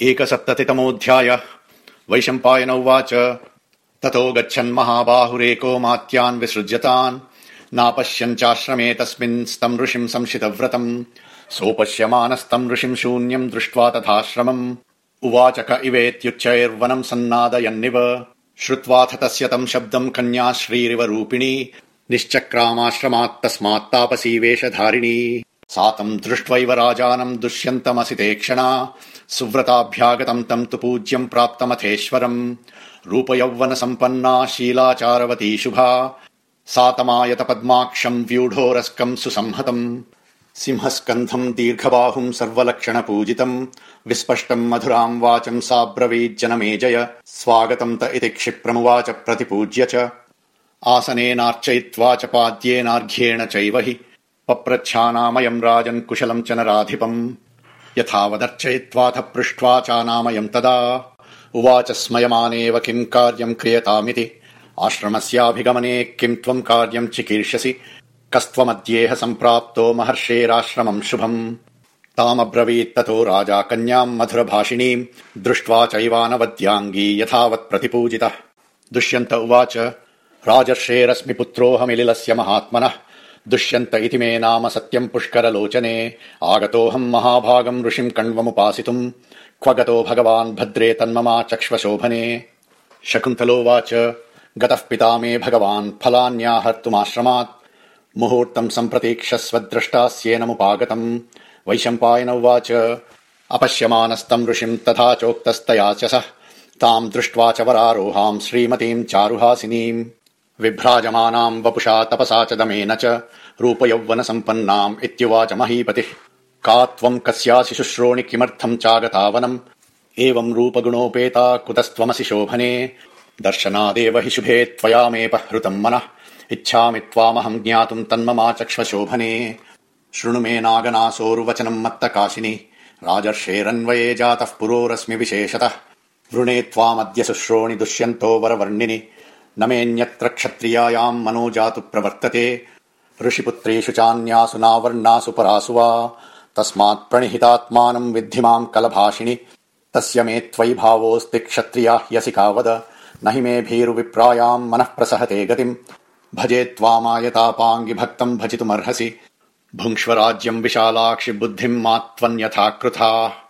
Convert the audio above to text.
एकसप्ततितमोऽध्याय। वैशम्पायन उवाच। ततो गच्छन् महाबाहुरेको मात्यान् विसृज्यतान्। नापश्यञ्चाश्रमे तस्मिन् ऋषिम् संशितव्रतम्। सोपश्यमानस्तम् ऋषिम् शून्यम् दृष्ट्वा तथाश्रमम्। उवाच क इवेत्युच्चैर्वनम् सन्नादयन्निव। श्रुत्वाथ तस्य तम् शब्दम् कन्या श्रीरिव रूपिणी। निश्चक्रामाश्रमात्तस्मात्तापसी वेषधारिणी। सा तम् दृष्ट्वैव राजानम् दुष्यन्तमसिते क्षणा सुव्रताभ्यागतम् तम् तु पूज्यम् प्राप्तमथेश्वरम्। रूपयौवन सम्पन्ना शीलाचारवती शुभा। सा तमायत पद्माक्षम् व्यूढोरस्कम् सुसंहतम्। सिंहस्कन्धम् दीर्घबाहुम् सर्वलक्षण पूजितम् विस्पष्टम् मधुराम् वाचम् साब्रवीज्जनमेजय। स्वागतम् त इति क्षिप्रमुवाच प्रतिपूज्य च। आसनेनार्चयित्वा च पाद्येनार्घ्येण चैव हि। पप्रच्छानामयम् राजन् कुशलम् च नराधिपम् यथावदर्चयित्वाथ पृष्ट्वा चानामयम् तदा उवाच स्मयमानेव किम् कार्यम् क्रियतामिति। आश्रमस्याभिगमने किम् त्वम् कार्यम् चिकीर्षसि। कस्त्वमद्येह सम्प्राप्तो महर्षेराश्रमम् शुभम्। तामब्रवीत्ततो राजा कन्याम् मधुरभाषिणीम्। दृष्ट्वा चैवानवद्याङ्गी यथावत् प्रतिपूजितः। दुष्यन्त उवाच राजर्षेरस्मि पुत्रोऽहमिलिलस्य महात्मनः दुष्यन्त इति मे नाम सत्यम् पुष्करलोचने। आगतोऽहम् महाभागम् ऋषिम् कण्वमुपासितुम्। क्व गतो भगवान् भद्रे तन्ममा चक्ष्वशोभने शकुन्तलोवाच गतः पिता मे भगवान् फलान्याहर्तुमाश्रमात्। मुहूर्तम् सम्प्रतीक्षस्व द्रष्टास्येनमुपागतम् वैशम्पायन उवाच अपश्यमानस्तम् ऋषिम् तथा चोक्तस्तया च सः। ताम् दृष्ट्वा च वरारोहाम् श्रीमतीम् चारुहासिनीम् विभ्राजमानाम् वपुषा तपसा च दमेन च रूपयौवन सम्पन्नाम् इत्युवाच महीपतिः। का त्वम् कस्यासि शुश्रोणि किमर्थम् चागतावनम्? एवम् रूपगुणोपेता कुतस्त्वमसि शोभने। दर्शनादेव हि शुभे त्वयामेपहृतम् मनः। इच्छामि त्वामहम् ज्ञातुम् तन्ममा चक्ष्वशोभने शृणु मे नागनासोरुवचनम् मत्तकाशिनि। राजर्षेरन्वये जातः पुरोरस्मि विशेषतः। वृणे त्वामद्य शुश्रोणि दुष्यन्तो वरवर्णिनि न मेऽन्यत्र क्षत्रियायाम् मनो जातु प्रवर्तते। ऋषिपुत्रेषु चान्यासु नावर्णासु परासु वा। तस्मात् प्रणिहितात्मानम् विद्धि माम् कलभाषिणि। तस्य मे त्वयि भावोऽस्ति क्षत्रिया ह्यसि कावद। न हि मे भीरुविप्रायाम् मनः प्रसहते गतिम्। भजे त्वामायतापाङ्गि भक्तम् भजितुमर्हसि। भुङ्क्ष्व राज्यम् विशालाक्षि बुद्धिम् मा त्वन्यथा कृथा